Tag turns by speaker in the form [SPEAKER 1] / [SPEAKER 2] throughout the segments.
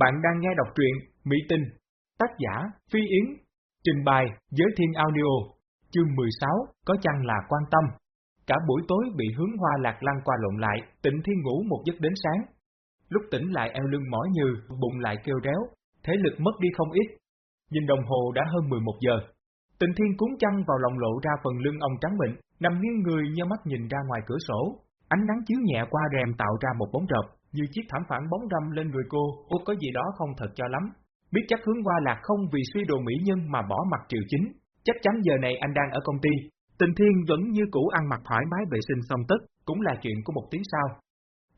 [SPEAKER 1] Bạn đang nghe đọc truyện Mỹ Tinh, tác giả Phi Yến, trình bày Giới Thiên Audio, chương 16, có chăng là quan tâm. Cả buổi tối bị hướng hoa lạc lăn qua lộn lại, tịnh thiên ngủ một giấc đến sáng. Lúc tỉnh lại eo lưng mỏi như, bụng lại kêu réo, thế lực mất đi không ít. Nhìn đồng hồ đã hơn 11 giờ. Tịnh thiên cuốn chăn vào lòng lộ ra phần lưng ông trắng mịn, nằm nghiêng người nheo mắt nhìn ra ngoài cửa sổ. Ánh nắng chiếu nhẹ qua rèm tạo ra một bóng rợp, như chiếc thảm phản bóng râm lên người cô, út có gì đó không thật cho lắm. Biết chắc hướng qua lạc không vì suy đồ mỹ nhân mà bỏ mặt triều chính, chắc chắn giờ này anh đang ở công ty. Tình thiên vẫn như cũ ăn mặc thoải mái vệ sinh xong tất, cũng là chuyện của một tiếng sau.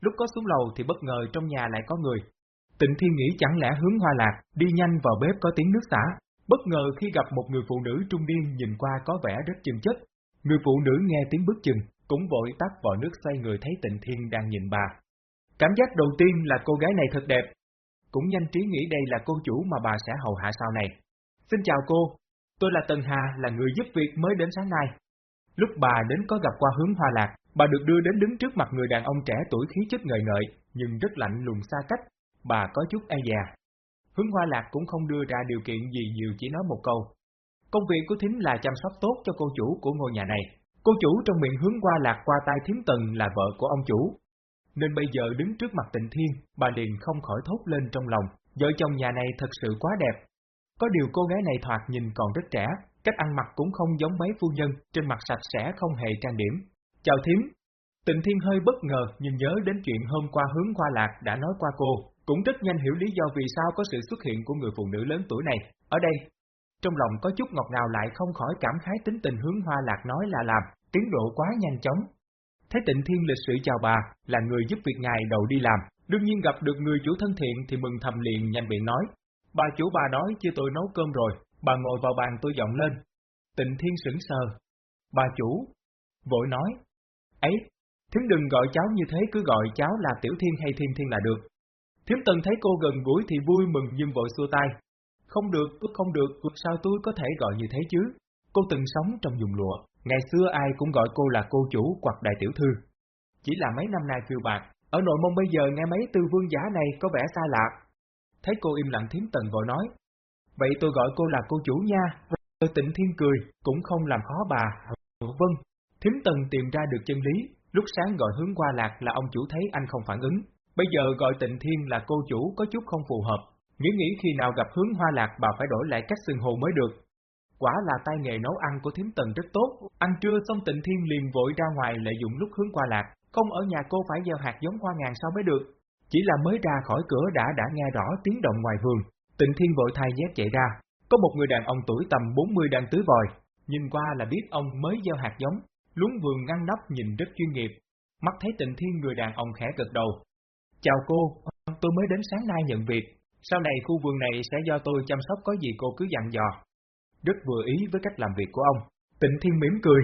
[SPEAKER 1] Lúc có xuống lầu thì bất ngờ trong nhà lại có người. Tịnh Thiên nghĩ chẳng lẽ hướng hoa lạc, đi nhanh vào bếp có tiếng nước xả. Bất ngờ khi gặp một người phụ nữ trung niên nhìn qua có vẻ rất chân chất. Người phụ nữ nghe tiếng bước chừng cũng vội tắt vò nước xoay người thấy Tịnh Thiên đang nhìn bà. Cảm giác đầu tiên là cô gái này thật đẹp. Cũng nhanh trí nghĩ đây là cô chủ mà bà sẽ hầu hạ sau này. Xin chào cô, tôi là Tần Hà, là người giúp việc mới đến sáng nay. Lúc bà đến có gặp qua hướng hoa lạc, bà được đưa đến đứng trước mặt người đàn ông trẻ tuổi khí chất ngời ngợi, nhưng rất lạnh lùng xa cách, bà có chút e dè. Hướng hoa lạc cũng không đưa ra điều kiện gì nhiều chỉ nói một câu. Công việc của thím là chăm sóc tốt cho cô chủ của ngôi nhà này. Cô chủ trong miệng hướng hoa lạc qua tay thím tần là vợ của ông chủ, nên bây giờ đứng trước mặt tịnh thiên, bà liền không khỏi thốt lên trong lòng, vợ chồng nhà này thật sự quá đẹp. Có điều cô gái này thoạt nhìn còn rất trẻ, cách ăn mặc cũng không giống mấy phu nhân, trên mặt sạch sẽ không hề trang điểm. Chào thím. Tịnh thiên hơi bất ngờ nhưng nhớ đến chuyện hôm qua hướng qua lạc đã nói qua cô, cũng rất nhanh hiểu lý do vì sao có sự xuất hiện của người phụ nữ lớn tuổi này. Ở đây, trong lòng có chút ngọt ngào lại không khỏi cảm khái tính tình hướng hoa lạc nói là làm, tiến độ quá nhanh chóng, Thấy tịnh thiên lịch sự chào bà, là người giúp việc ngài đầu đi làm, đương nhiên gặp được người chủ thân thiện thì mừng thầm liền nhanh miệng nói. Bà chủ bà nói chưa tôi nấu cơm rồi, bà ngồi vào bàn tôi dọn lên. Tịnh thiên sững sờ. Bà chủ. Vội nói. Ấy, thím đừng gọi cháu như thế cứ gọi cháu là tiểu thiên hay thiên thiên là được. Thiếm tần thấy cô gần gũi thì vui mừng nhưng vội xua tay. Không được, tôi không được, sao tôi có thể gọi như thế chứ? Cô từng sống trong vùng lụa, Ngày xưa ai cũng gọi cô là cô chủ hoặc đại tiểu thư. Chỉ là mấy năm nay phiêu bạc, ở nội môn bây giờ nghe mấy tư vương giả này có vẻ xa lạ. Thấy cô im lặng thiếm tần vội nói, vậy tôi gọi cô là cô chủ nha. Tôi tịnh thiên cười, cũng không làm khó bà. Vâng, thiếm tần tìm ra được chân lý, lúc sáng gọi hướng qua lạc là ông chủ thấy anh không phản ứng. Bây giờ gọi tịnh thiên là cô chủ có chút không phù hợp. Nghĩ nghĩ khi nào gặp hướng hoa lạc bà phải đổi lại cách xưng hồ mới được. Quả là tay nghề nấu ăn của Thím tần rất tốt, ăn trưa xong tịnh thiên liền vội ra ngoài lợi dụng lúc hướng qua lạc, không ở nhà cô phải gieo hạt giống hoa ngàn sao mới được. Chỉ là mới ra khỏi cửa đã đã nghe rõ tiếng động ngoài vườn, tịnh thiên vội thay dép chạy ra. Có một người đàn ông tuổi tầm 40 đang tưới vòi, nhìn qua là biết ông mới gieo hạt giống, lúng vườn ngăn nắp nhìn rất chuyên nghiệp. Mắt thấy tịnh thiên người đàn ông khẽ gật đầu. Chào cô, tôi mới đến sáng nay nhận việc, sau này khu vườn này sẽ do tôi chăm sóc có gì cô cứ dặn dò rất vừa ý với cách làm việc của ông. Tịnh Thiên mỉm cười.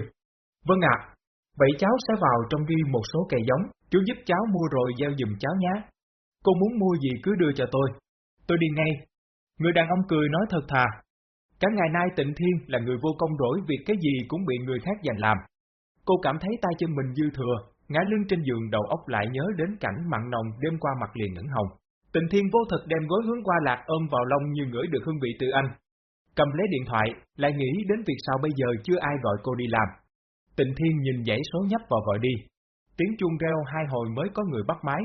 [SPEAKER 1] Vâng ạ, vậy cháu sẽ vào trong ghi một số cây giống, chú giúp cháu mua rồi giao dùm cháu nhé. Cô muốn mua gì cứ đưa cho tôi. Tôi đi ngay. Người đàn ông cười nói thật thà. Cả ngày nay Tịnh Thiên là người vô công rỗi việc cái gì cũng bị người khác giành làm. Cô cảm thấy tay chân mình dư thừa, ngã lưng trên giường đầu óc lại nhớ đến cảnh mặn nồng đêm qua mặt liền ửng hồng. Tịnh Thiên vô thật đem gối hướng qua lạc ôm vào lông như ngửi được hương vị từ anh, Cầm lấy điện thoại, lại nghĩ đến việc sao bây giờ chưa ai gọi cô đi làm. Tịnh Thiên nhìn dãy số nhấp vào gọi đi. Tiếng chuông reo hai hồi mới có người bắt máy.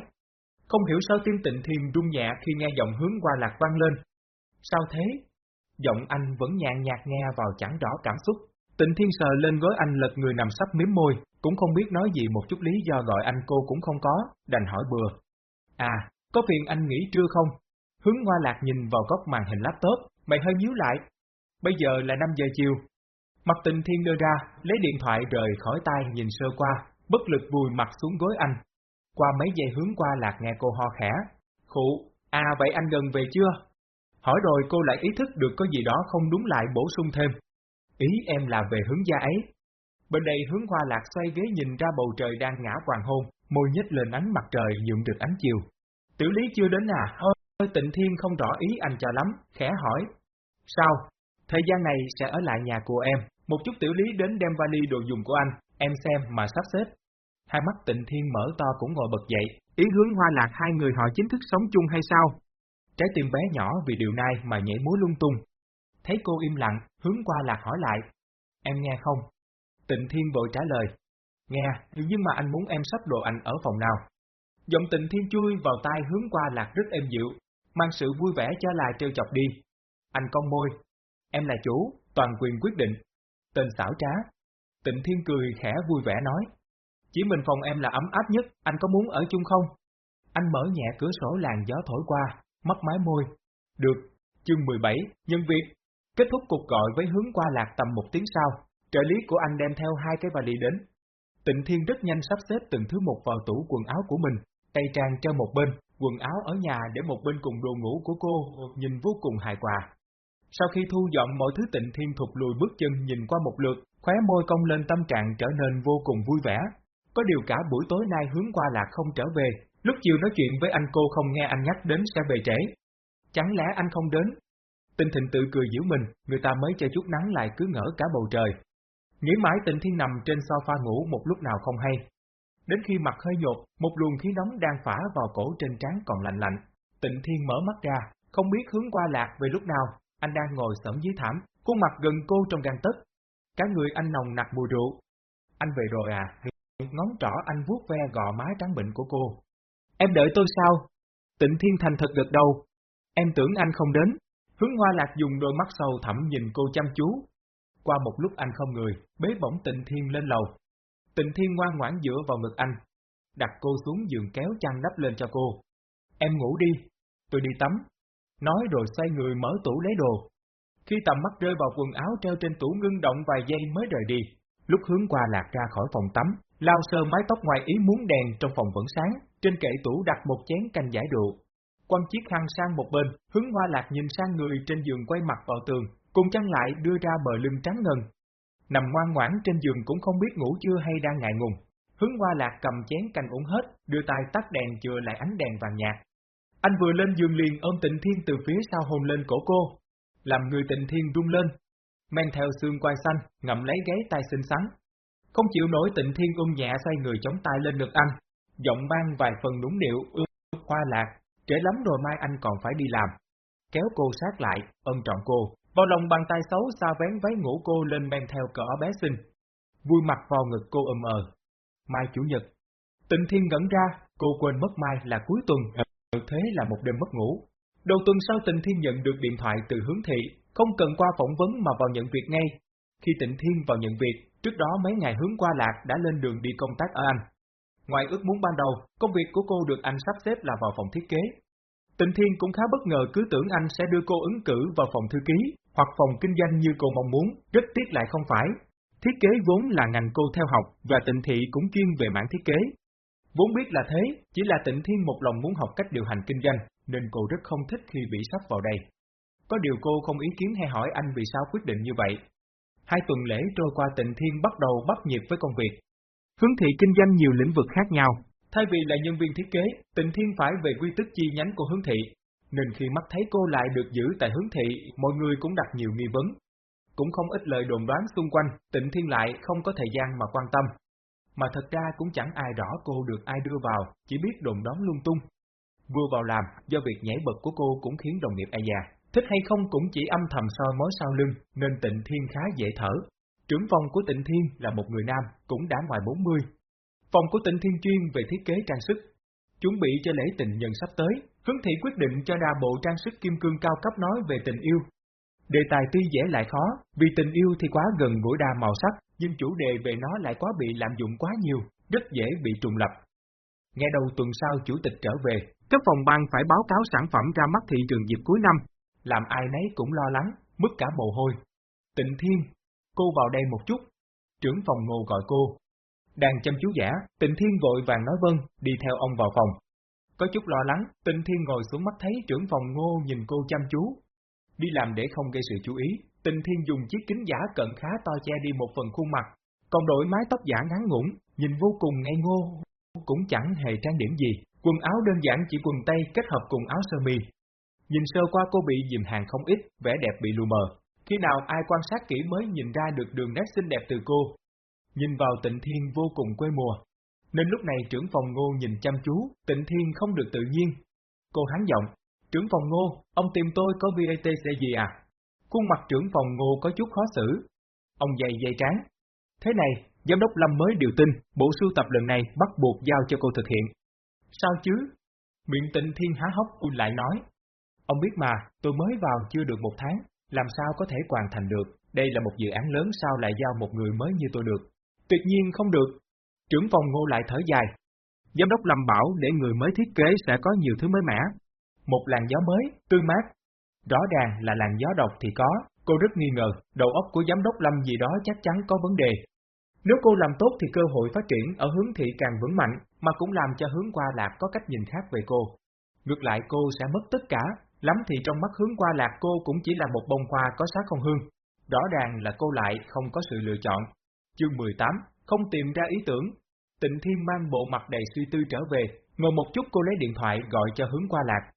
[SPEAKER 1] Không hiểu sao tim Tịnh Thiên rung nhẹ khi nghe giọng hướng qua lạc vang lên. Sao thế? Giọng anh vẫn nhàn nhạt nghe vào chẳng rõ cảm xúc. Tịnh Thiên sờ lên gối anh lật người nằm sắp miếm môi, cũng không biết nói gì một chút lý do gọi anh cô cũng không có, đành hỏi bừa. À, có phiền anh nghĩ trưa không? Hướng hoa lạc nhìn vào góc màn hình laptop, mày hơi nhíu lại, Bây giờ là 5 giờ chiều. Mặt tình thiên đưa ra, lấy điện thoại rời khỏi tay nhìn sơ qua, bất lực vùi mặt xuống gối anh. Qua mấy giây hướng qua lạc nghe cô ho khẽ. Khụ, à vậy anh gần về chưa? Hỏi rồi cô lại ý thức được có gì đó không đúng lại bổ sung thêm. Ý em là về hướng gia ấy. Bên đây hướng hoa lạc xoay ghế nhìn ra bầu trời đang ngã hoàng hôn, môi nhếch lên ánh mặt trời nhuộm được ánh chiều. Tiểu lý chưa đến à? Hơi tịnh thiên không rõ ý anh cho lắm, khẽ hỏi. Sao, Thời gian này sẽ ở lại nhà của em, một chút tiểu lý đến đem vali đồ dùng của anh, em xem mà sắp xếp. Hai mắt tịnh thiên mở to cũng ngồi bật dậy, ý hướng hoa lạc hai người họ chính thức sống chung hay sao? trái tim bé nhỏ vì điều này mà nhảy múa lung tung. Thấy cô im lặng, hướng qua lạc hỏi lại. Em nghe không? Tịnh Thiên vội trả lời. Nghe, nhưng mà anh muốn em sắp đồ anh ở phòng nào? Giọng tịnh Thiên chui vào tai hướng qua lạc rất êm dịu, mang sự vui vẻ cho lại trêu chọc đi. Anh con môi. Em là chủ, toàn quyền quyết định. Tên xảo trá. Tịnh Thiên cười khẽ vui vẻ nói. Chỉ mình phòng em là ấm áp nhất, anh có muốn ở chung không? Anh mở nhẹ cửa sổ làn gió thổi qua, mắt mái môi. Được, chương 17, nhân việc. Kết thúc cuộc gọi với hướng qua lạc tầm một tiếng sau, trợ lý của anh đem theo hai cái vali đến. Tịnh Thiên rất nhanh sắp xếp từng thứ một vào tủ quần áo của mình, tay trang cho một bên, quần áo ở nhà để một bên cùng đồ ngủ của cô, nhìn vô cùng hài hòa. Sau khi thu dọn mọi thứ tịnh thiên thuộc lùi bước chân nhìn qua một lượt, khóe môi cong lên tâm trạng trở nên vô cùng vui vẻ. Có điều cả buổi tối nay hướng qua là không trở về, lúc chiều nói chuyện với anh cô không nghe anh nhắc đến sẽ về trễ. Chẳng lẽ anh không đến? Tinh thịnh tự cười giễu mình, người ta mới cho chút nắng lại cứ ngỡ cả bầu trời. Nghĩ mãi tịnh thiên nằm trên sofa ngủ một lúc nào không hay. Đến khi mặt hơi nhột, một luồng khí nóng đang phả vào cổ trên trán còn lạnh lạnh. Tịnh thiên mở mắt ra, không biết hướng qua lạc về lúc nào, anh đang ngồi sẫm dưới thảm, khuôn mặt gần cô trong gan tấc, Cả người anh nồng nặc mùi rượu. Anh về rồi à? Ngón trỏ anh vuốt ve gò má trắng bệnh của cô. Em đợi tôi sao? Tịnh Thiên Thành thật gật đầu. Em tưởng anh không đến. Hướng Hoa Lạc dùng đôi mắt sâu thẳm nhìn cô chăm chú. Qua một lúc anh không người, bế bổng Tịnh Thiên lên lầu. Tịnh Thiên ngoan ngoãn dựa vào ngực anh. Đặt cô xuống giường kéo chăn đắp lên cho cô. Em ngủ đi, tôi đi tắm. Nói rồi xoay người mở tủ lấy đồ. Khi tầm mắt rơi vào quần áo treo trên tủ ngưng động vài giây mới rời đi. Lúc hướng qua lạc ra khỏi phòng tắm, lao sơ mái tóc ngoài ý muốn đèn trong phòng vẫn sáng, trên kệ tủ đặt một chén canh giải rượu. Quăng chiếc khăn sang một bên, hướng hoa lạc nhìn sang người trên giường quay mặt vào tường, cùng chăn lại đưa ra bờ lưng trắng ngần. Nằm ngoan ngoãn trên giường cũng không biết ngủ chưa hay đang ngại ngùng. Hướng hoa lạc cầm chén canh uống hết, đưa tay tắt đèn chừa lại ánh đèn vàng nhạt. Anh vừa lên giường liền ôm tịnh thiên từ phía sau hôn lên cổ cô, làm người tịnh thiên rung lên, men theo xương quai xanh, ngậm lấy gáy tay xinh xắn. Không chịu nổi tịnh thiên ung nhẹ xoay người chống tay lên ngực anh, giọng ban vài phần nũng điệu ư, hoa lạc, trễ lắm rồi mai anh còn phải đi làm. Kéo cô sát lại, ôm trọn cô, vào lòng bàn tay xấu xa vén váy ngủ cô lên men theo cỡ bé xinh. Vui mặt vào ngực cô ầm ờ. Mai chủ nhật. Tịnh thiên ngẩn ra, cô quên mất mai là cuối tuần, thế là một đêm mất ngủ. Đầu tuần sau Tịnh Thiên nhận được điện thoại từ hướng thị, không cần qua phỏng vấn mà vào nhận việc ngay. Khi Tịnh Thiên vào nhận việc, trước đó mấy ngày hướng qua lạc đã lên đường đi công tác ở Anh. Ngoài ước muốn ban đầu, công việc của cô được anh sắp xếp là vào phòng thiết kế. Tịnh Thiên cũng khá bất ngờ cứ tưởng anh sẽ đưa cô ứng cử vào phòng thư ký, hoặc phòng kinh doanh như cô mong muốn, rất tiếc lại không phải. Thiết kế vốn là ngành cô theo học, và Tịnh Thị cũng chuyên về mảng thiết kế. Vốn biết là thế, chỉ là Tịnh Thiên một lòng muốn học cách điều hành kinh doanh, nên cô rất không thích khi bị sắp vào đây. Có điều cô không ý kiến hay hỏi anh vì sao quyết định như vậy. Hai tuần lễ trôi qua tịnh thiên bắt đầu bắt nhịp với công việc. Hướng thị kinh doanh nhiều lĩnh vực khác nhau. Thay vì là nhân viên thiết kế, tịnh thiên phải về quy tức chi nhánh của hướng thị. Nên khi mắt thấy cô lại được giữ tại hướng thị, mọi người cũng đặt nhiều nghi vấn. Cũng không ít lời đồn đoán xung quanh, tịnh thiên lại không có thời gian mà quan tâm. Mà thật ra cũng chẳng ai rõ cô được ai đưa vào, chỉ biết đồn đón lung tung. Vừa vào làm, do việc nhảy bật của cô cũng khiến đồng nghiệp e ai già. Thích hay không cũng chỉ âm thầm soi mối sau lưng, nên tịnh thiên khá dễ thở. Trưởng phòng của tịnh thiên là một người nam, cũng đã ngoài 40. Phòng của tịnh thiên chuyên về thiết kế trang sức. Chuẩn bị cho lễ tình nhân sắp tới, hướng thị quyết định cho ra bộ trang sức kim cương cao cấp nói về tình yêu. Đề tài tuy dễ lại khó, vì tình yêu thì quá gần gũi đa màu sắc, nhưng chủ đề về nó lại quá bị lạm dụng quá nhiều, rất dễ bị trùng lập. Nghe đầu tuần sau chủ tịch trở về, các phòng ban phải báo cáo sản phẩm ra mắt thị trường dịp cuối năm, làm ai nấy cũng lo lắng, mất cả mồ hôi. Tịnh Thiên, cô vào đây một chút. Trưởng phòng ngô gọi cô. Đang chăm chú giả, Tịnh Thiên vội vàng nói vâng, đi theo ông vào phòng. Có chút lo lắng, Tịnh Thiên ngồi xuống mắt thấy trưởng phòng ngô nhìn cô chăm chú. Đi làm để không gây sự chú ý, Tịnh Thiên dùng chiếc kính giả cận khá to che đi một phần khuôn mặt, còn đổi mái tóc giả ngắn ngủn, nhìn vô cùng ngây ngô, cũng chẳng hề trang điểm gì. Quần áo đơn giản chỉ quần tây kết hợp cùng áo sơ mi. Nhìn sơ qua cô bị dìm hàng không ít, vẻ đẹp bị lù mờ. Khi nào ai quan sát kỹ mới nhìn ra được đường nét xinh đẹp từ cô. Nhìn vào tịnh thiên vô cùng quê mùa. Nên lúc này trưởng phòng ngô nhìn chăm chú, tịnh thiên không được tự nhiên. Cô hán giọng, trưởng phòng ngô, ông tìm tôi có VATC gì à? Khuôn mặt trưởng phòng ngô có chút khó xử. Ông dày dày trán. Thế này, giám đốc Lâm mới điều tin, bộ sưu tập lần này bắt buộc giao cho cô thực hiện. Sao chứ? Miệng tịnh thiên há hốc cũng lại nói. Ông biết mà, tôi mới vào chưa được một tháng, làm sao có thể hoàn thành được, đây là một dự án lớn sao lại giao một người mới như tôi được. Tuyệt nhiên không được. Trưởng phòng ngô lại thở dài. Giám đốc Lâm bảo để người mới thiết kế sẽ có nhiều thứ mới mẻ. Một làn gió mới, tươi mát. Rõ ràng là làn gió độc thì có, cô rất nghi ngờ, đầu óc của giám đốc Lâm gì đó chắc chắn có vấn đề. Nếu cô làm tốt thì cơ hội phát triển ở hướng thị càng vững mạnh, mà cũng làm cho hướng qua lạc có cách nhìn khác về cô. Ngược lại cô sẽ mất tất cả, lắm thì trong mắt hướng qua lạc cô cũng chỉ là một bông hoa có sát không hương. Rõ ràng là cô lại không có sự lựa chọn. Chương 18, không tìm ra ý tưởng. Tịnh Thiên mang bộ mặt đầy suy tư trở về, ngồi một chút cô lấy điện thoại gọi cho hướng qua lạc.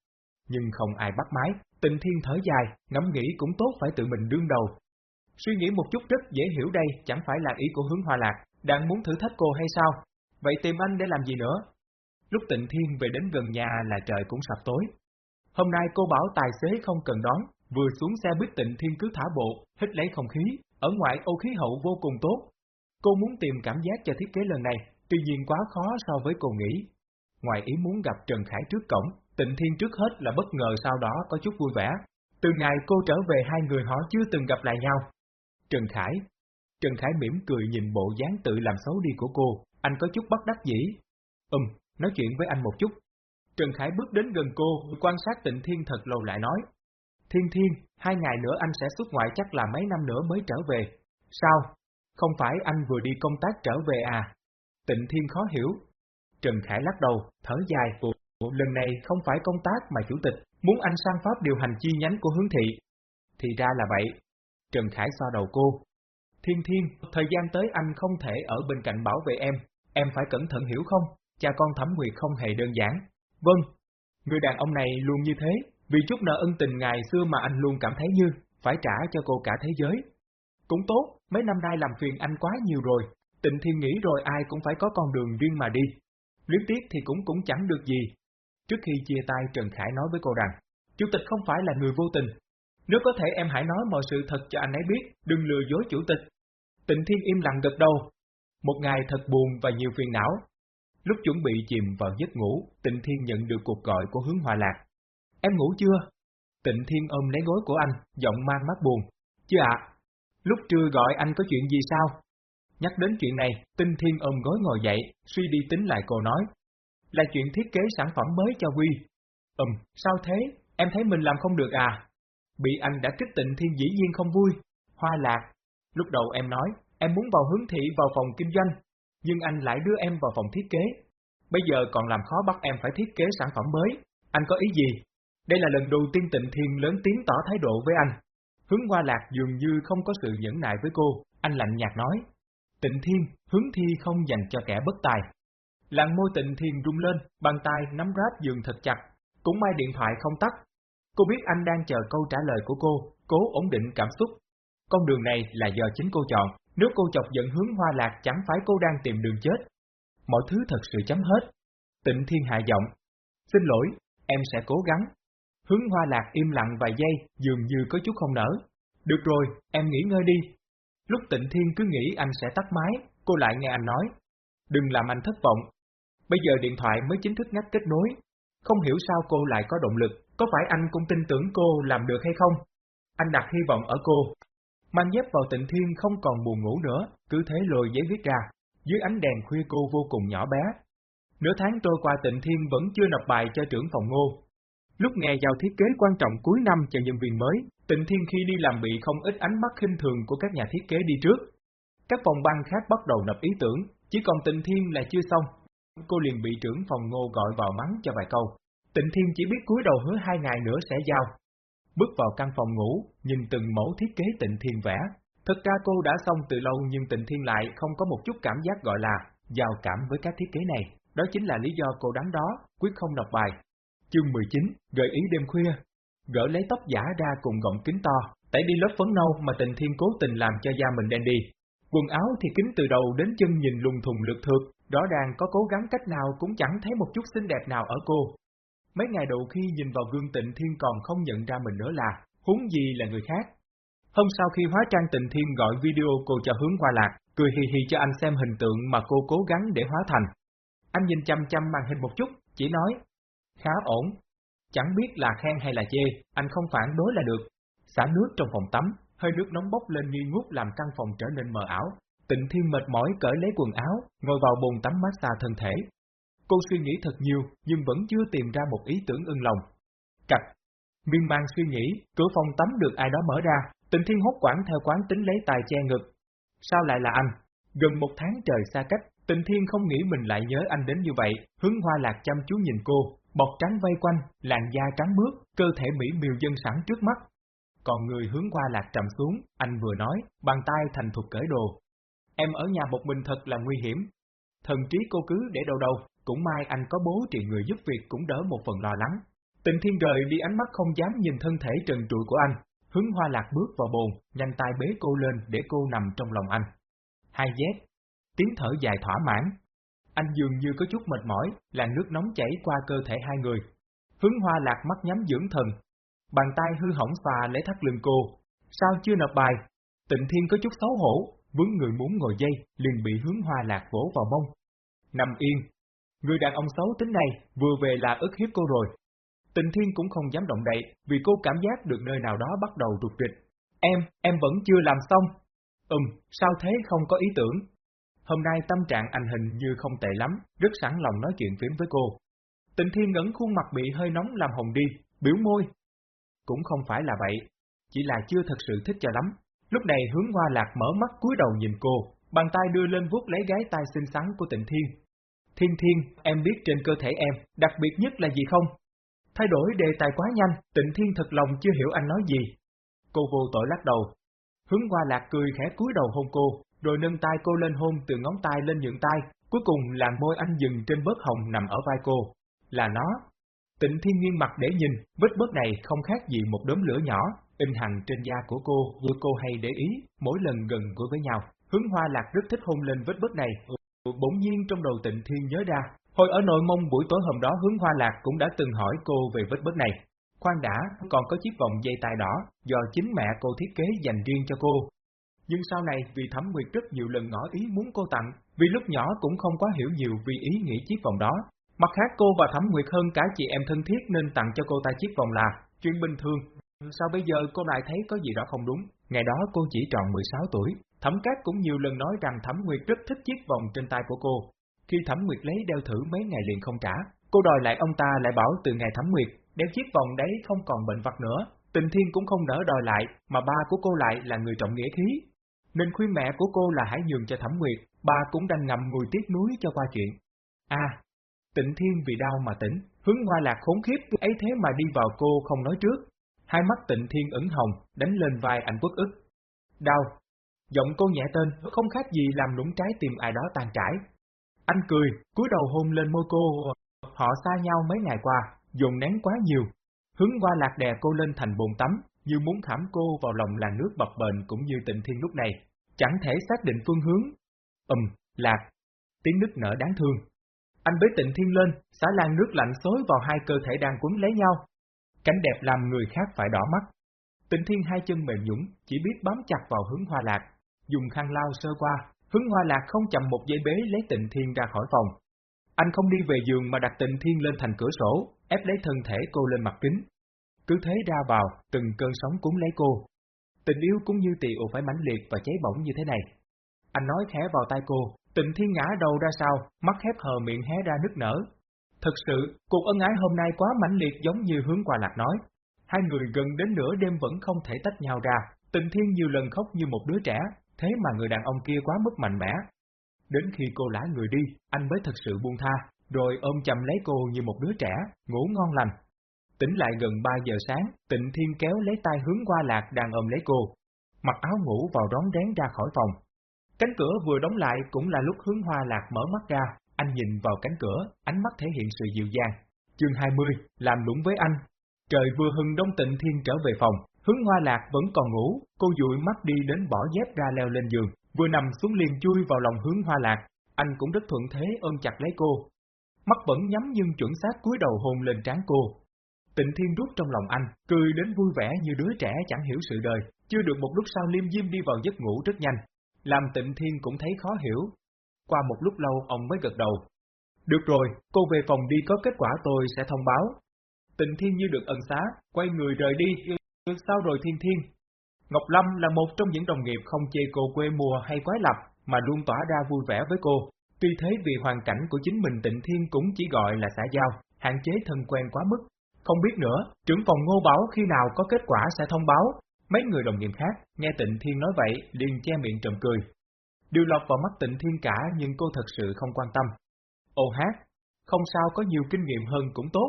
[SPEAKER 1] Nhưng không ai bắt máy, Tịnh Thiên thở dài, ngẫm nghĩ cũng tốt phải tự mình đương đầu. Suy nghĩ một chút rất dễ hiểu đây chẳng phải là ý của hướng hoa lạc, đang muốn thử thách cô hay sao? Vậy tìm anh để làm gì nữa? Lúc Tịnh Thiên về đến gần nhà là trời cũng sập tối. Hôm nay cô bảo tài xế không cần đón, vừa xuống xe buýt Tịnh Thiên cứ thả bộ, hít lấy không khí, ở ngoài ô khí hậu vô cùng tốt. Cô muốn tìm cảm giác cho thiết kế lần này, tuy nhiên quá khó so với cô nghĩ. Ngoài ý muốn gặp Trần Khải trước cổng, Tịnh Thiên trước hết là bất ngờ sau đó có chút vui vẻ. Từ ngày cô trở về hai người họ chưa từng gặp lại nhau. Trần Khải Trần Khải mỉm cười nhìn bộ dáng tự làm xấu đi của cô, anh có chút bất đắc dĩ. Ừm, nói chuyện với anh một chút. Trần Khải bước đến gần cô, quan sát tịnh thiên thật lâu lại nói. Thiên thiên, hai ngày nữa anh sẽ xuất ngoại chắc là mấy năm nữa mới trở về. Sao? Không phải anh vừa đi công tác trở về à? Tịnh thiên khó hiểu. Trần Khải lắc đầu, thở dài, lần này không phải công tác mà chủ tịch, muốn anh sang Pháp điều hành chi nhánh của hướng thị. Thì ra là vậy. Trần Khải so đầu cô. Thiên thiên, thời gian tới anh không thể ở bên cạnh bảo vệ em, em phải cẩn thận hiểu không? Cha con Thẩm Nguyệt không hề đơn giản. Vâng, người đàn ông này luôn như thế, vì chút nợ ân tình ngày xưa mà anh luôn cảm thấy như phải trả cho cô cả thế giới. Cũng tốt, mấy năm nay làm phiền anh quá nhiều rồi, tịnh thiên nghĩ rồi ai cũng phải có con đường riêng mà đi. Luyến tiếc thì cũng cũng chẳng được gì. Trước khi chia tay Trần Khải nói với cô rằng, Chủ tịch không phải là người vô tình. Nếu có thể em hãy nói mọi sự thật cho anh ấy biết, đừng lừa dối chủ tịch. Tịnh Thiên im lặng gật đầu. Một ngày thật buồn và nhiều phiền não, Lúc chuẩn bị chìm vào giấc ngủ, Tịnh Thiên nhận được cuộc gọi của hướng Hòa Lạc. Em ngủ chưa? Tịnh Thiên ôm lấy gối của anh, giọng mang mắt buồn. Chưa ạ. Lúc trưa gọi anh có chuyện gì sao? Nhắc đến chuyện này, Tinh Thiên ôm gối ngồi dậy, suy đi tính lại cô nói. Là chuyện thiết kế sản phẩm mới cho Huy. Ừm, sao thế? Em thấy mình làm không được à? Bị anh đã kích Tịnh Thiên dĩ nhiên không vui. Hoa lạc. Lúc đầu em nói, em muốn vào hướng thị vào phòng kinh doanh, nhưng anh lại đưa em vào phòng thiết kế. Bây giờ còn làm khó bắt em phải thiết kế sản phẩm mới, anh có ý gì? Đây là lần đầu tiên tịnh thiên lớn tiếng tỏ thái độ với anh. Hướng hoa lạc dường như không có sự nhẫn nại với cô, anh lạnh nhạt nói. Tịnh thiên, hướng thi không dành cho kẻ bất tài. Làn môi tịnh thiên rung lên, bàn tay nắm ráp giường thật chặt, cũng may điện thoại không tắt. Cô biết anh đang chờ câu trả lời của cô, cố ổn định cảm xúc. Con đường này là do chính cô chọn, nếu cô chọc dẫn hướng hoa lạc chẳng phải cô đang tìm đường chết. Mọi thứ thật sự chấm hết. Tịnh thiên hạ giọng. Xin lỗi, em sẽ cố gắng. Hướng hoa lạc im lặng vài giây, dường như có chút không nở. Được rồi, em nghỉ ngơi đi. Lúc tịnh thiên cứ nghĩ anh sẽ tắt máy, cô lại nghe anh nói. Đừng làm anh thất vọng. Bây giờ điện thoại mới chính thức ngắt kết nối. Không hiểu sao cô lại có động lực, có phải anh cũng tin tưởng cô làm được hay không? Anh đặt hy vọng ở cô, Mang dép vào tịnh thiên không còn buồn ngủ nữa, cứ thế lồi giấy viết ra, dưới ánh đèn khuya cô vô cùng nhỏ bé. Nửa tháng trôi qua tịnh thiên vẫn chưa nộp bài cho trưởng phòng ngô. Lúc nghe giao thiết kế quan trọng cuối năm cho nhân viên mới, tịnh thiên khi đi làm bị không ít ánh mắt khinh thường của các nhà thiết kế đi trước. Các phòng ban khác bắt đầu nộp ý tưởng, chỉ còn tịnh thiên là chưa xong. Cô liền bị trưởng phòng ngô gọi vào mắng cho vài câu. Tịnh thiên chỉ biết cúi đầu hứa hai ngày nữa sẽ giao, Bước vào căn phòng ngủ, nhìn từng mẫu thiết kế tịnh thiên vẽ. Thật ra cô đã xong từ lâu nhưng tịnh thiên lại không có một chút cảm giác gọi là giao cảm với các thiết kế này. Đó chính là lý do cô đắn đó, quyết không đọc bài. Chương 19, gợi ý đêm khuya. Gỡ lấy tóc giả ra cùng gọng kính to, tẩy đi lớp phấn nâu mà tịnh thiên cố tình làm cho da mình đen đi. Quần áo thì kính từ đầu đến chân nhìn lùng thùng lượt thượt, rõ ràng có cố gắng cách nào cũng chẳng thấy một chút xinh đẹp nào ở cô. mấy ngày đầu khi nhìn vào gương tịnh thiên còn không nhận ra mình nữa là, huống gì là người khác. Hôm sau khi hóa trang tịnh thiên gọi video cô cho hướng qua lạc, cười hì hì cho anh xem hình tượng mà cô cố gắng để hóa thành. Anh nhìn chăm chăm màn hình một chút, chỉ nói, khá ổn. Chẳng biết là khen hay là chê, anh không phản đối là được. Xả nước trong phòng tắm, hơi nước nóng bốc lên nghi ngút làm căn phòng trở nên mờ ảo. Tịnh Thiên mệt mỏi cởi lấy quần áo, ngồi vào bồn tắm massage thân thể. Cô suy nghĩ thật nhiều, nhưng vẫn chưa tìm ra một ý tưởng ưng lòng. Cạch. Miên man suy nghĩ, cửa phòng tắm được ai đó mở ra, Tịnh Thiên hốt quảng theo quán tính lấy tài che ngực. Sao lại là anh? Gần một tháng trời xa cách, Tịnh Thiên không nghĩ mình lại nhớ anh đến như vậy, hướng hoa lạc chăm chú nhìn cô, bọc trắng vây quanh, làn da trắng mướt, cơ thể mỹ miều dân sẵn trước mắt. Còn người hướng hoa lạc trầm xuống, anh vừa nói, bàn tay thành thục cởi đồ. Em ở nhà một mình thật là nguy hiểm. Thần trí cô cứ để đâu đâu, cũng may anh có bố trị người giúp việc cũng đỡ một phần lo lắng. tình Thiên rời đi ánh mắt không dám nhìn thân thể trần trụi của anh, hướng hoa lạc bước vào bồn, nhanh tay bế cô lên để cô nằm trong lòng anh. Hai dép, tiếng thở dài thỏa mãn. Anh dường như có chút mệt mỏi, làn nước nóng chảy qua cơ thể hai người. Hướng hoa lạc mắt nhắm dưỡng thần. Bàn tay hư hỏng xà lấy thắt lưng cô. Sao chưa nộp bài? Tịnh Thiên có chút xấu hổ, vướng người muốn ngồi dây, liền bị hướng hoa lạc vỗ vào mông. Nằm yên. Người đàn ông xấu tính này vừa về là ức hiếp cô rồi. Tịnh Thiên cũng không dám động đậy, vì cô cảm giác được nơi nào đó bắt đầu rụt rịch. Em, em vẫn chưa làm xong. Ừm, sao thế không có ý tưởng? Hôm nay tâm trạng anh hình như không tệ lắm, rất sẵn lòng nói chuyện phím với cô. Tịnh Thiên ngẩn khuôn mặt bị hơi nóng làm hồng đi, biểu môi. Cũng không phải là vậy, chỉ là chưa thật sự thích cho lắm. Lúc này hướng hoa lạc mở mắt cúi đầu nhìn cô, bàn tay đưa lên vuốt lấy gái tai xinh xắn của tịnh Thiên. Thiên Thiên, em biết trên cơ thể em, đặc biệt nhất là gì không? Thay đổi đề tài quá nhanh, tịnh Thiên thật lòng chưa hiểu anh nói gì. Cô vô tội lắc đầu. Hướng hoa lạc cười khẽ cúi đầu hôn cô, rồi nâng tay cô lên hôn từ ngón tay lên nhượng tay, cuối cùng làn môi anh dừng trên bớt hồng nằm ở vai cô. Là nó. Tịnh Thiên nghiêng mặt để nhìn, vết bớt này không khác gì một đốm lửa nhỏ, in hằng trên da của cô, vừa cô hay để ý, mỗi lần gần gũi với nhau. Hướng hoa lạc rất thích hôn lên vết bớt này, bỗng nhiên trong đầu tịnh Thiên nhớ ra, hồi ở nội mông buổi tối hôm đó hướng hoa lạc cũng đã từng hỏi cô về vết bớt này. Khoan đã, còn có chiếc vòng dây tai đỏ, do chính mẹ cô thiết kế dành riêng cho cô, nhưng sau này vì Thẩm Nguyệt rất nhiều lần ngỏ ý muốn cô tặng, vì lúc nhỏ cũng không quá hiểu nhiều vì ý nghĩ chiếc vòng đó. Mặt khác cô và Thẩm Nguyệt hơn cả chị em thân thiết nên tặng cho cô ta chiếc vòng là chuyện bình thường. Sao bây giờ cô lại thấy có gì đó không đúng? Ngày đó cô chỉ tròn 16 tuổi, Thẩm Cát cũng nhiều lần nói rằng Thẩm Nguyệt rất thích chiếc vòng trên tay của cô. Khi Thẩm Nguyệt lấy đeo thử mấy ngày liền không trả, cô đòi lại ông ta lại bảo từ ngày Thẩm Nguyệt, đeo chiếc vòng đấy không còn bệnh vật nữa. Tình Thiên cũng không nỡ đòi lại, mà ba của cô lại là người trọng nghĩa khí, nên khuyên mẹ của cô là hãy nhường cho Thẩm Nguyệt, bà cũng đang ngầm ngồi tiếc núi cho qua chuyện. À, tịnh thiên vì đau mà tỉnh, hướng hoa lạc khốn khiếp ấy thế mà đi vào cô không nói trước. Hai mắt tịnh thiên ửng hồng, đánh lên vai anh quốc ức. Đau. Giọng cô nhẹ tên, không khác gì làm lũng trái tim ai đó tan trải. Anh cười, cúi đầu hôn lên môi cô. Họ xa nhau mấy ngày qua, dùng nén quá nhiều. Hướng hoa lạc đè cô lên thành bồn tắm, như muốn thảm cô vào lòng làn nước bập bền cũng như tịnh thiên lúc này, chẳng thể xác định phương hướng. Ừm, lạc, tiếng nức nở đáng thương. Anh bế tịnh thiên lên, xả lan nước lạnh xối vào hai cơ thể đang quấn lấy nhau. Cảnh đẹp làm người khác phải đỏ mắt. Tịnh thiên hai chân mềm nhũng, chỉ biết bám chặt vào hướng hoa lạc, dùng khăn lao sơ qua, hướng hoa lạc không chậm một giây bế lấy tịnh thiên ra khỏi phòng. Anh không đi về giường mà đặt tịnh thiên lên thành cửa sổ, ép lấy thân thể cô lên mặt kính, cứ thế ra vào, từng cơn sóng cuốn lấy cô. Tình yêu cũng như tỳ ồ phải mãnh liệt và cháy bỏng như thế này. Anh nói khẽ vào tai cô, Tịnh thiên ngã đầu ra sau, mắt khép hờ miệng hé ra nức nở. Thật sự, cuộc ân ái hôm nay quá mãnh liệt giống như hướng qua lạc nói. Hai người gần đến nửa đêm vẫn không thể tách nhau ra, Tịnh thiên nhiều lần khóc như một đứa trẻ, thế mà người đàn ông kia quá mức mạnh mẽ. Đến khi cô lã người đi, anh mới thật sự buông tha, rồi ôm chầm lấy cô như một đứa trẻ, ngủ ngon lành. Tỉnh lại gần 3 giờ sáng, tịnh thiên kéo lấy tay hướng qua lạc đang ôm lấy cô. Mặc áo ngủ vào đón rén ra khỏi phòng. Cánh cửa vừa đóng lại cũng là lúc hướng hoa lạc mở mắt ra, anh nhìn vào cánh cửa, ánh mắt thể hiện sự dịu dàng. Chương 20, làm lũng với anh. Trời vừa hừng đông tịnh thiên trở về phòng, hướng hoa lạc vẫn còn ngủ, cô dụi mắt đi đến bỏ dép ra leo lên giường, vừa nằm xuống liền chui vào lòng hướng hoa lạc, anh cũng rất thuận thế ôm chặt lấy cô. mắt vẫn nhắm nhưng chuẩn xác cúi đầu hôn lên trán cô. Tịnh Thiên rút trong lòng anh, cười đến vui vẻ như đứa trẻ chẳng hiểu sự đời, chưa được một lúc sau Liêm Diêm đi vào giấc ngủ rất nhanh, làm Tịnh Thiên cũng thấy khó hiểu. Qua một lúc lâu ông mới gật đầu. Được rồi, cô về phòng đi có kết quả tôi sẽ thông báo. Tịnh Thiên như được ân xá, quay người rời đi, được sao rồi Thiên Thiên? Ngọc Lâm là một trong những đồng nghiệp không chê cô quê mùa hay quái lập, mà luôn tỏa ra vui vẻ với cô. Tuy thế vì hoàn cảnh của chính mình Tịnh Thiên cũng chỉ gọi là xã giao, hạn chế thân quen quá mức. Không biết nữa, trưởng phòng ngô bảo khi nào có kết quả sẽ thông báo. Mấy người đồng nghiệp khác, nghe Tịnh Thiên nói vậy, liền che miệng trầm cười. Điều lọt vào mắt Tịnh Thiên cả nhưng cô thật sự không quan tâm. Ô hát, không sao có nhiều kinh nghiệm hơn cũng tốt.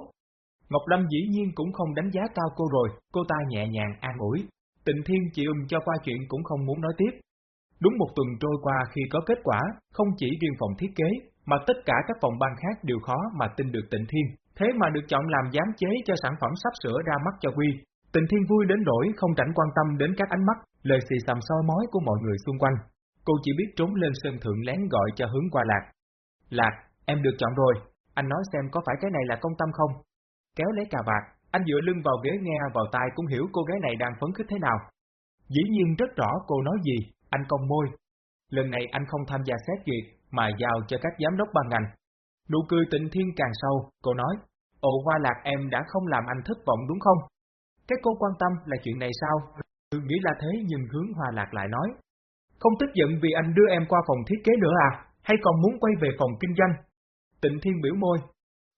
[SPEAKER 1] Ngọc Lâm dĩ nhiên cũng không đánh giá cao cô rồi, cô ta nhẹ nhàng an ủi. Tịnh Thiên chỉ ưng cho qua chuyện cũng không muốn nói tiếp. Đúng một tuần trôi qua khi có kết quả, không chỉ riêng phòng thiết kế, mà tất cả các phòng ban khác đều khó mà tin được Tịnh Thiên, thế mà được chọn làm giám chế cho sản phẩm sắp sửa ra mắt cho Quy. Tình Thiên vui đến nỗi không rảnh quan tâm đến các ánh mắt, lời xì xầm soi mói của mọi người xung quanh. Cô chỉ biết trốn lên sân thượng lén gọi cho hướng qua Lạc. Lạc, em được chọn rồi, anh nói xem có phải cái này là công tâm không? Kéo lấy cà vạt, anh dựa lưng vào ghế nghe vào tai cũng hiểu cô gái này đang phấn khích thế nào. Dĩ nhiên rất rõ cô nói gì, anh cong môi. Lần này anh không tham gia xét duyệt, mà giao cho các giám đốc ban ngành. Nụ cười tịnh thiên càng sâu, cô nói, Ồ hoa lạc em đã không làm anh thất vọng đúng không? Cái cô quan tâm là chuyện này sao? Tôi nghĩ là thế nhưng hướng hòa lạc lại nói. Không tức giận vì anh đưa em qua phòng thiết kế nữa à? Hay còn muốn quay về phòng kinh doanh? Tịnh thiên biểu môi.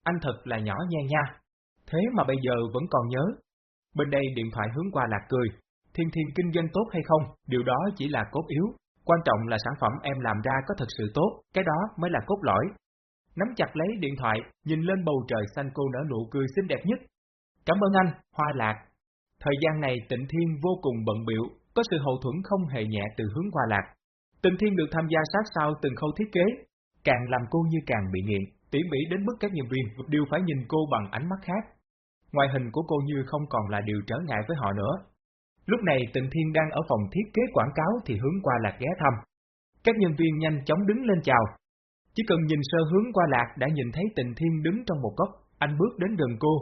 [SPEAKER 1] Anh thật là nhỏ nha nha. Thế mà bây giờ vẫn còn nhớ. Bên đây điện thoại hướng qua lạc cười. Thiên thiên kinh doanh tốt hay không, điều đó chỉ là cốt yếu. Quan trọng là sản phẩm em làm ra có thật sự tốt, cái đó mới là cốt lõi. Nắm chặt lấy điện thoại, nhìn lên bầu trời xanh cô nở nụ cười xinh đẹp nhất. Cảm ơn anh, Hoa Lạc. Thời gian này Tịnh Thiên vô cùng bận biệu, có sự hậu thuẫn không hề nhẹ từ hướng Qua Lạc. Tịnh Thiên được tham gia sát sao từng khâu thiết kế, càng làm cô như càng bị nghiện, tỉ mỉ đến mức các nhân viên đều phải nhìn cô bằng ánh mắt khác. Ngoại hình của cô như không còn là điều trở ngại với họ nữa. Lúc này Tịnh Thiên đang ở phòng thiết kế quảng cáo thì hướng qua lạc ghé thăm. Các nhân viên nhanh chóng đứng lên chào. Chỉ cần nhìn sơ hướng qua lạc đã nhìn thấy Tịnh Thiên đứng trong một góc, anh bước đến gần cô.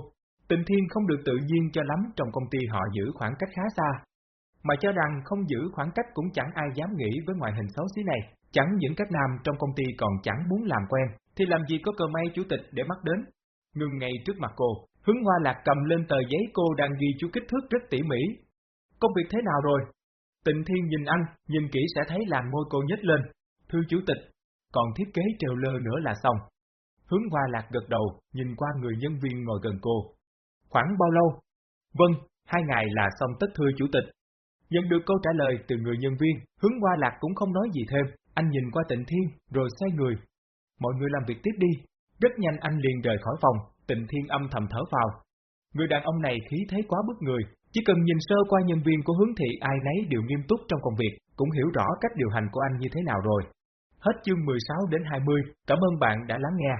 [SPEAKER 1] Tình Thiên không được tự nhiên cho lắm trong công ty họ giữ khoảng cách khá xa. Mà cho rằng không giữ khoảng cách cũng chẳng ai dám nghĩ với ngoại hình xấu xí này. Chẳng những các nam trong công ty còn chẳng muốn làm quen, thì làm gì có cờ may chủ tịch để mắt đến. Ngừng ngay trước mặt cô, hướng hoa lạc cầm lên tờ giấy cô đang ghi chú kích thước rất tỉ mỉ, Công việc thế nào rồi? Tịnh Thiên nhìn anh, nhìn kỹ sẽ thấy làn môi cô nhếch lên. Thưa chủ tịch, còn thiết kế trèo lơ nữa là xong. Hướng hoa lạc gật đầu, nhìn qua người nhân viên ngồi gần cô. Khoảng bao lâu? Vâng, hai ngày là xong tất thưa chủ tịch. Nhận được câu trả lời từ người nhân viên, hướng hoa lạc cũng không nói gì thêm, anh nhìn qua tịnh thiên, rồi xoay người. Mọi người làm việc tiếp đi. Rất nhanh anh liền rời khỏi phòng, tịnh thiên âm thầm thở vào. Người đàn ông này khí thế quá bức người, chỉ cần nhìn sơ qua nhân viên của hướng thị ai nấy đều nghiêm túc trong công việc, cũng hiểu rõ cách điều hành của anh như thế nào rồi. Hết chương 16 đến 20, cảm ơn bạn đã lắng nghe.